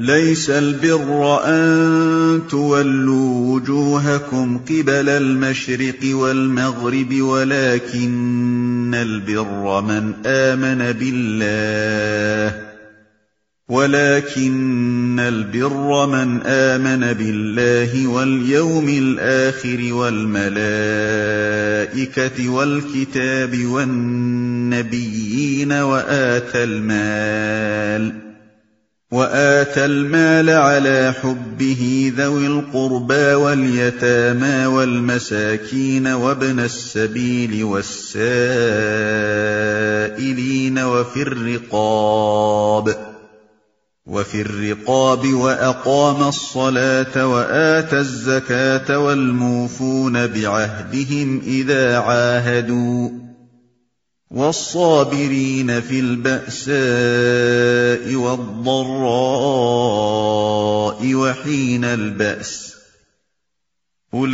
ليس البر أن تولوا وجوهكم قبل المشرق والمغرب ولكن البر من آمن بالله ولكن البر من آمن بالله واليوم الآخر والملائكة والكتاب والنبيين وآتى المال. وآتى المال على حبه ذوي القربى واليتامى والمساكين وابن السبيل والسائلين وفي الرقاب وفي الرقاب وأقام الصلاة وآتى الزكاة والموفون بعهدهم إذا عاهدوا والصابرين في البأساء والضراء وحين البأس أولئك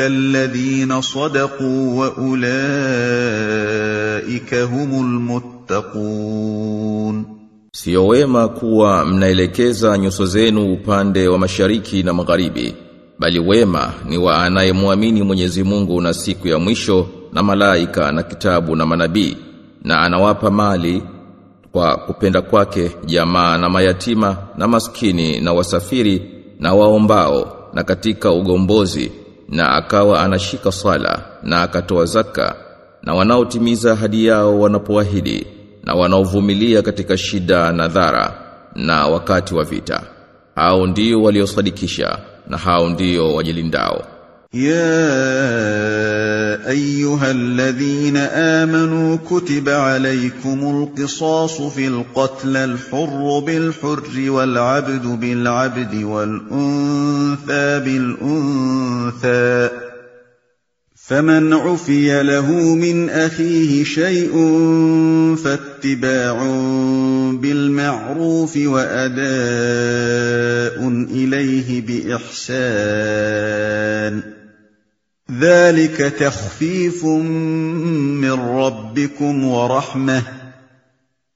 الذين صدقوا وأولئك هم المتقون Sio wema kuwa mnaelekeza nyuso zenu upande wa mashariki na magharibi, bali wema ni wa anayemwamini Mwenyezi Mungu na siku ya mwisho na malaika na kitabu na manabii na anawapa mali kwa kupenda kwake jamaa na mayatima na maskini na wasafiri na waombao na katika ugombozi na akawa anashika sala na akatoa zaka na wanaotimiza hadi yao wanapoahidi na wanaovumilia katika shida na dhara na wakati wa vita. Hao ndio waliosadikisha na hao ndio wajilindao. يا أيها الذين آمنوا كتب عليكم القصاص في القتل الحر بالحر والعبد بالعبد والأنثى بالأنثى. فمن عفي له من أخيه شيء فاتباع بالمعروف وأداء إليه بإحسان. ذلك تخفيف من ربكم ورحمه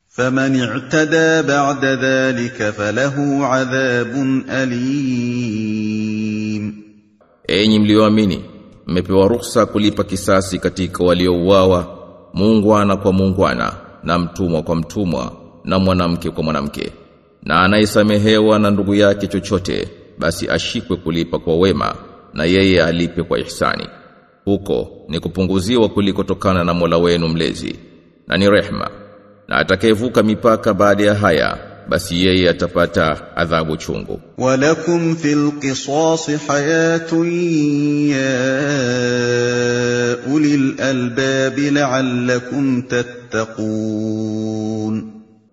فمن اعتدى بعد ذلك فله عذاب اليم Enyi mlioamini mmepewa ruhusa kulipa kisasi katika waliouawa muungwana kwa muungwana na mtumwa kwa mtumwa na mwanamke kwa mwanamke na anayesamehewa na ndugu yake chochote basi ashikwe kulipa kwa wema na yeye alipe kwa ihsani. Huko ni kupunguziwa kuliko tokana na Mola wenu mlezi na ni rehma. Na atakayevuka mipaka baada ya haya basi yeye atapata adhabu chungu. Walakum fil qisas hayatun ya ulil albab la'allakum tattaqun.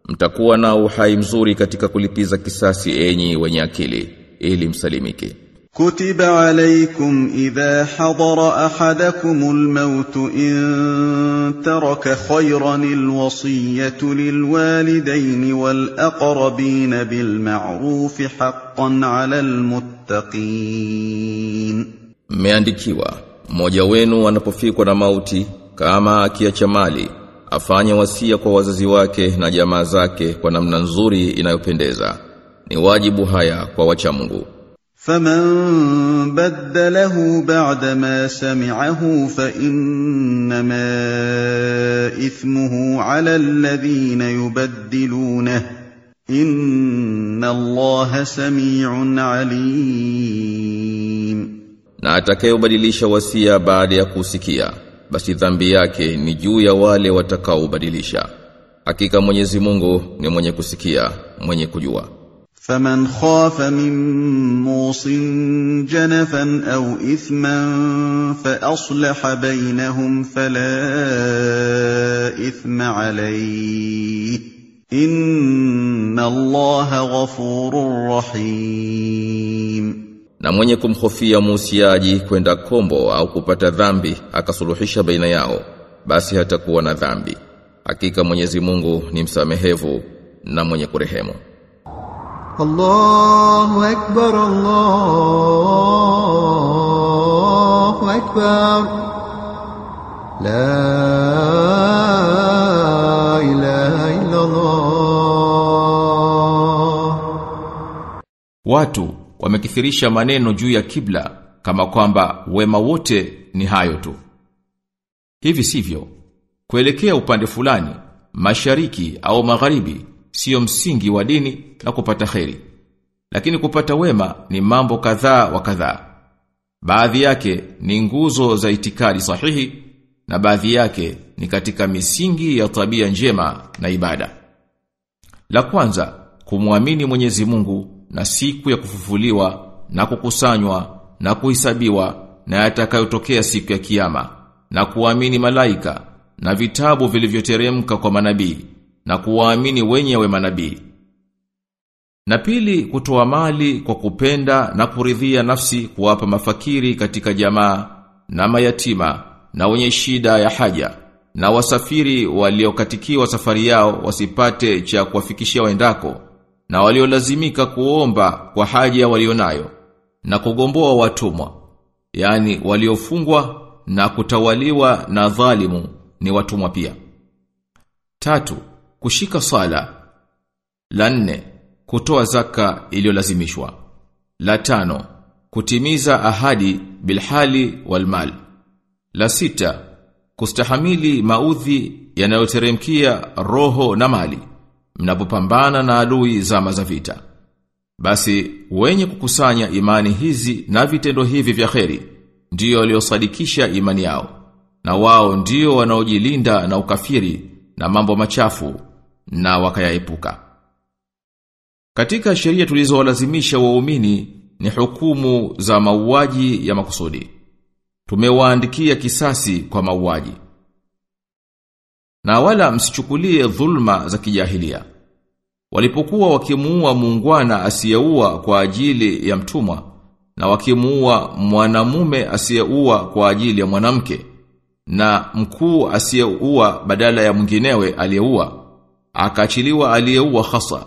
Mtakuwa na uhai mzuri katika kulipiza kisasi enyi wenye akili ili msalimike. كتب عليكم إذا حضر أحدكم الموت إن ترك خيرا الوصية للوالدين والأقربين بالمعروف حقا على المتقين mmeandikiwa mmoja wenu anapofikwa na mauti kama akiacha mali afanye wasia kwa wazazi wake na jamaa zake kwa namna nzuri inayopendeza ni wajibu haya kwa wacha Mungu فمن بدله بعدما سمعه فإنما إثمه على الذين يبدلونه إن الله سميع عليم na atakayebadilisha wasia baada ya kusikia basi dhambi yake ni juu ya wale watakaobadilisha hakika Mwenyezi Mungu ni mwenye kusikia mwenye kujua فمن خاف من موص جنفا أو إثما فأصلح بينهم فلا إثم عليه إن الله غفور رحيم na mwenye kumhofia muusiaji kwenda kombo au kupata dhambi akasuluhisha baina yao basi hatakuwa na dhambi hakika Mwenyezi Mungu ni msamehevu na mwenye kurehemu الله أكبر الله أكبر لا إله إلا الله Watu wamekithirisha maneno juu ya kibla kama kwamba wema wote ni hayo tu. Hivi sivyo. Kuelekea upande fulani, mashariki au magharibi sio msingi wa dini na kupata kheri. Lakini kupata wema ni mambo kadhaa wa kadhaa. Baadhi yake ni nguzo za itikadi sahihi na baadhi yake ni katika misingi ya tabia njema na ibada. La kwanza, kumwamini Mwenyezi Mungu na siku ya kufufuliwa na kukusanywa na kuhisabiwa na yatakayotokea siku ya kiyama na kuamini malaika na vitabu vilivyoteremka kwa manabii na kuwaamini wenyewe manabii. Na pili kutoa mali kwa kupenda na kuridhia nafsi kuwapa mafakiri katika jamaa na mayatima na wenye shida ya haja na wasafiri waliokatikiwa safari yao wasipate cha kuwafikishia waendako na waliolazimika kuomba kwa haja walionayo na kugomboa watumwa yani waliofungwa na kutawaliwa na dhalimu ni watumwa pia tatu kushika sala la nne kutoa zaka iliyolazimishwa. La tano kutimiza ahadi bilhali walmal la sita kustahamili maudhi yanayoteremkia roho na mali mnapopambana na adui zama za vita. Basi wenye kukusanya imani hizi na vitendo hivi vya kheri ndio waliosadikisha imani yao na wao ndio wanaojilinda na ukafiri na mambo machafu na wakayaepuka. Katika sheria tulizowalazimisha waumini ni hukumu za mauaji ya makusudi. Tumewaandikia kisasi kwa mauaji. Na wala msichukulie dhulma za kijahilia. Walipokuwa wakimuua muungwana asiyeua kwa ajili ya mtumwa na wakimuua mwanamume asiyeua kwa ajili ya mwanamke na mkuu asiyeua badala ya mwinginewe aliyeua akaachiliwa aliyeua hasa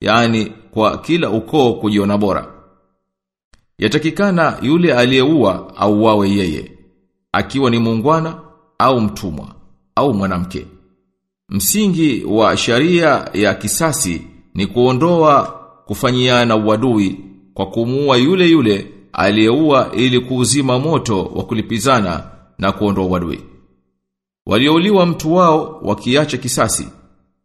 yani kwa kila ukoo kujiona bora. Yatakikana yule aliyeua auawe yeye akiwa ni muungwana au mtumwa au mwanamke. Msingi wa sharia ya kisasi ni kuondoa kufanyiana uadui kwa kumuua yule yule aliyeua ili kuuzima moto wa kulipizana na kuondoa uadui. Waliouliwa mtu wao wakiacha kisasi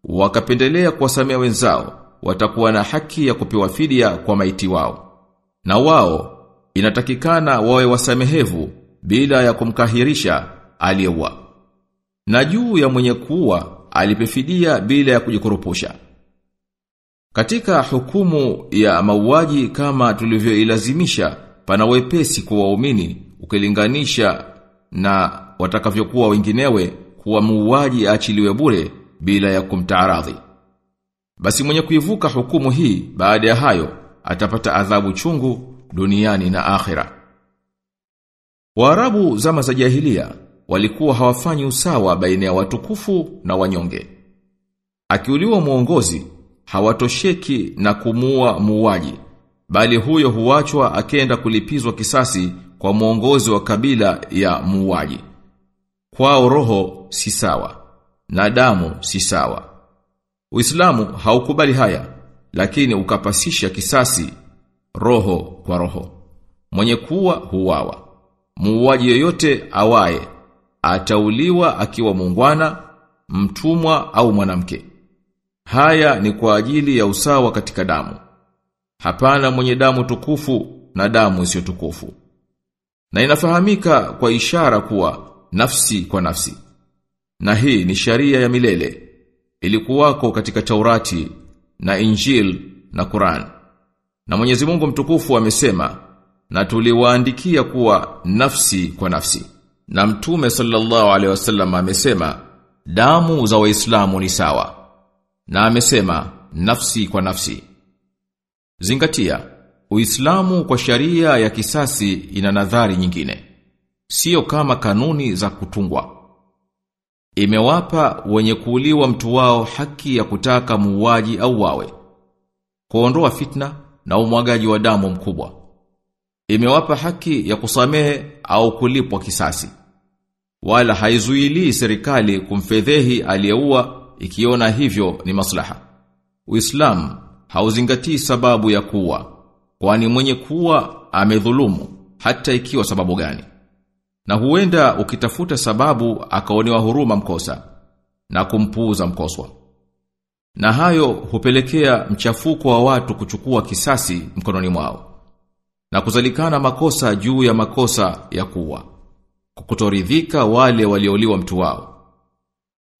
wakapendelea kuwasamea wenzao watakuwa na haki ya kupewa fidia kwa maiti wao. Na wao inatakikana wawe wasamehevu bila ya kumkahirisha aliyeua na juu ya mwenye kuua alipefidia bila ya kujikurupusha katika hukumu ya mauaji kama tulivyoilazimisha pana wepesi kwa waumini ukilinganisha na watakavyokuwa wenginewe kuwa muuaji aachiliwe bure bila ya kumtaaradhi basi mwenye kuivuka hukumu hii baada ya hayo atapata adhabu chungu duniani na akhira Waarabu zama za jahilia walikuwa hawafanyi usawa baina ya watukufu na wanyonge. Akiuliwa muongozi hawatosheki na kumuua muuaji, bali huyo huachwa akenda kulipizwa kisasi kwa muongozi wa kabila ya muuaji. Kwao roho si sawa na damu si sawa. Uislamu haukubali haya, lakini ukapasisha kisasi roho kwa roho. Mwenye kuwa huwawa. Muuaji yoyote awaye atauliwa akiwa muungwana, mtumwa au mwanamke. Haya ni kwa ajili ya usawa katika damu. Hapana mwenye damu tukufu na damu isiyo tukufu. Na inafahamika kwa ishara kuwa nafsi kwa nafsi. Na hii ni sharia ya milele. Ilikuwako katika Taurati na Injil na Quran. Na Mwenyezi Mungu mtukufu amesema na tuliwaandikia kuwa nafsi kwa nafsi. Na Mtume sallallahu alaihi wasallam amesema damu za Waislamu ni sawa. Na amesema nafsi kwa nafsi. Zingatia, Uislamu kwa sharia ya kisasi ina nadhari nyingine. Sio kama kanuni za kutungwa. Imewapa wenye kuuliwa mtu wao haki ya kutaka muuaji au wawe. Kuondoa fitna na umwagaji wa damu mkubwa. Imewapa haki ya kusamehe au kulipwa kisasi. Wala haizuilii serikali kumfedhehi aliyeua ikiona hivyo ni maslaha. Uislamu hauzingatii sababu ya kuwa kwani mwenye kuwa amedhulumu hata ikiwa sababu gani. Na huenda ukitafuta sababu akaonewa huruma mkosa na kumpuuza mkoswa. Na hayo hupelekea mchafuko wa watu kuchukua kisasi mkononi mwao na kuzalikana makosa juu ya makosa ya kuwa kukutoridhika wale waliouliwa mtu wao.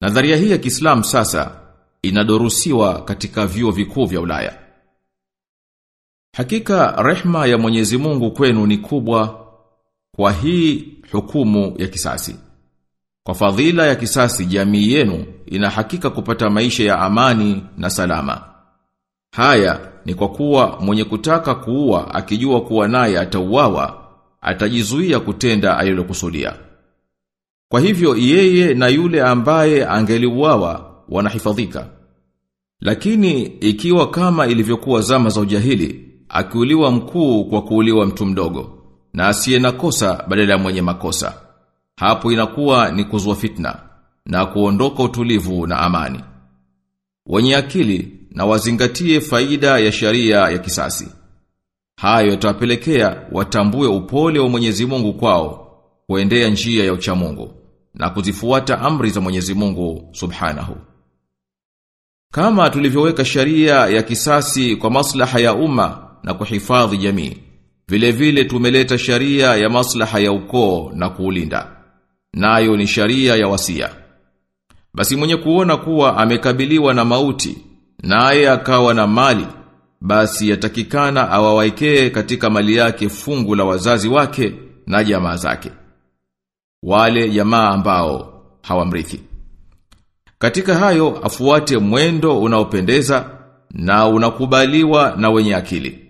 Nadharia hii ya Kiislamu sasa inadorusiwa katika vyuo vikuu vya Ulaya. Hakika rehma ya Mwenyezi Mungu kwenu ni kubwa kwa hii hukumu ya kisasi. Kwa fadhila ya kisasi jamii yenu ina hakika kupata maisha ya amani na salama. Haya ni kwa kuwa mwenye kutaka kuua akijua kuwa naye atauawa atajizuia kutenda alilokusudia. Kwa hivyo yeye na yule ambaye angeliuawa wanahifadhika. Lakini ikiwa kama ilivyokuwa zama za ujahili, akiuliwa mkuu kwa kuuliwa mtu mdogo, na asiye na kosa badala ya mwenye makosa, hapo inakuwa ni kuzua fitna, na kuondoka utulivu na amani. Wenye akili na wazingatie faida ya sharia ya kisasi. Hayo yatawapelekea watambue upole wa Mwenyezi Mungu kwao, kuendea njia ya ucha Mungu na kuzifuata amri za Mwenyezi Mungu Subhanahu. Kama tulivyoweka sharia ya kisasi kwa maslaha ya umma na kuhifadhi jamii, vile vile tumeleta sharia ya maslaha ya ukoo na kuulinda. Nayo ni sharia ya wasia. Basi mwenye kuona kuwa amekabiliwa na mauti, naye akawa na mali, basi yatakikana awawaikee katika mali yake fungu la wazazi wake na jamaa zake. Wale jamaa ambao hawamrithi. Katika hayo afuate mwendo unaopendeza na unakubaliwa na wenye akili.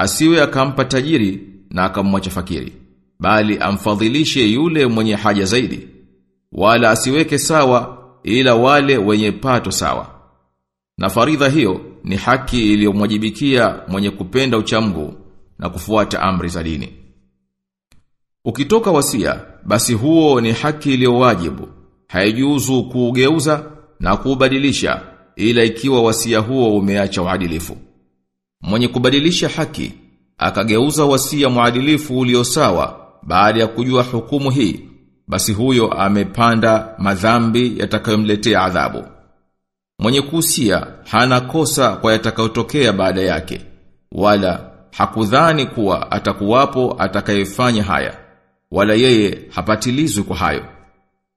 Asiwe akampa tajiri na akamwacha fakiri, bali amfadhilishe yule mwenye haja zaidi. Wala asiweke sawa ila wale wenye pato sawa. Na faridha hiyo ni haki iliyomwajibikia mwenye kupenda uchamgu na kufuata amri za dini. Ukitoka wasia, basi huo ni haki iliyowajibu. Haijuzu kuugeuza na kuubadilisha ila ikiwa wasia huo umeacha uadilifu. Mwenye kubadilisha haki akageuza wasia muadilifu ulio sawa baada ya kujua hukumu hii, basi huyo amepanda madhambi yatakayomletea adhabu. Mwenye kuhusia hana kosa kwa yatakayotokea baada yake, wala hakudhani kuwa atakuwapo atakayefanya haya, wala yeye hapatilizwi kwa hayo.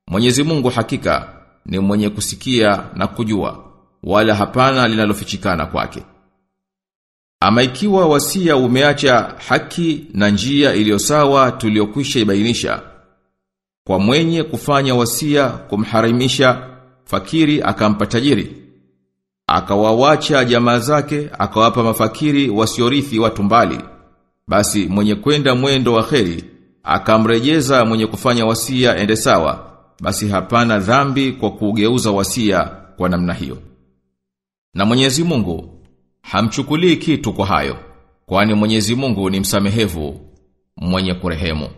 Mwenyezi Mungu hakika ni mwenye kusikia na kujua, wala hapana linalofichikana kwake. Ama ikiwa wasia umeacha haki na njia iliyo sawa tuliyokwisha ibainisha, kwa mwenye kufanya wasia kumharimisha fakiri akampa tajiri, akawawacha jamaa zake akawapa mafakiri wasiorithi watu mbali, basi mwenye kwenda mwendo wa kheri akamrejeza mwenye kufanya wasia ende sawa, basi hapana dhambi kwa kugeuza wasia kwa namna hiyo. Na Mwenyezi Mungu hamchukulii kitu kwa hayo, kwani Mwenyezi Mungu ni msamehevu, mwenye kurehemu.